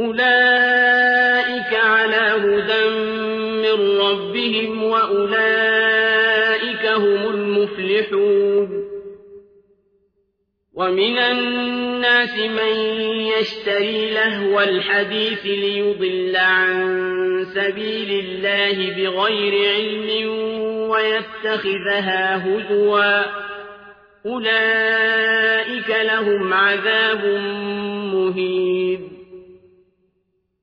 أولئك على هدى من ربهم وأولئك هم المفلحون ومن الناس من يشتري لهو الحديث ليضل عن سبيل الله بغير علم ويتخذها هدوا أولئك لهم عذاب مهين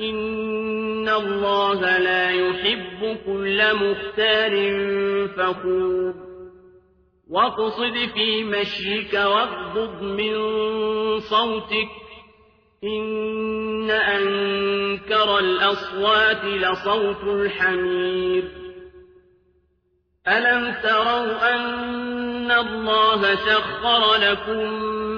إن الله لا يحب كل مختار فخور واقصد في مشيك واغضض من صوتك إن أنكر الأصوات لصوت الحمير أَلَمْ تَرَوْا أَنَّ اللَّهَ سَخَّرَ لَكُم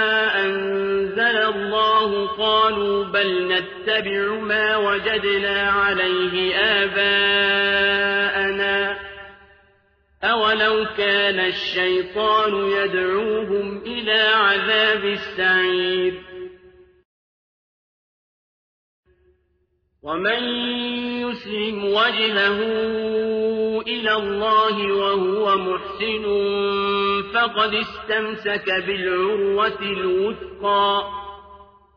قَالُوا بَلْ نَتَّبِعُ مَا وَجَدْنَا عَلَيْهِ آبَاءَنَا ۚ أَوَلَوْ كَانَ الشَّيْطَانُ يَدْعُوهُمْ إِلَىٰ عَذَابِ السَّعِيرِ وَمَن يُسْلِمْ وَجْهَهُ إِلَى اللَّهِ وَهُوَ مُحْسِنٌ فَقَدِ اسْتَمْسَكَ بِالْعُرْوَةِ الْوُثْقَىٰ ۗ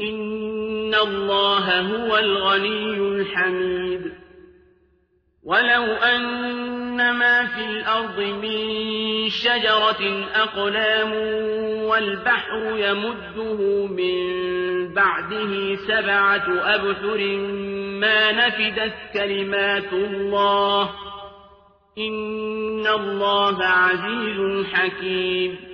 إِنَّ اللَّهَ هُوَ الْغَنِيُّ الْحَمِيدُ وَلَوْ أَنَّ مَا فِي الْأَرْضِ مِن شَجَرَةٍ أَقْلَامٌ وَالْبَحْرُ يَمُدُّهُ مِن بَعْدِهِ سَبْعَةُ أَبْحُرٍ مَّا نَفِدَتْ كَلِمَاتُ اللَّهِ إِنَّ اللَّهَ عَزِيزٌ حَكِيمٌ